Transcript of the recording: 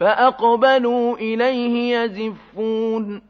فأقبلوا إليه يزفون.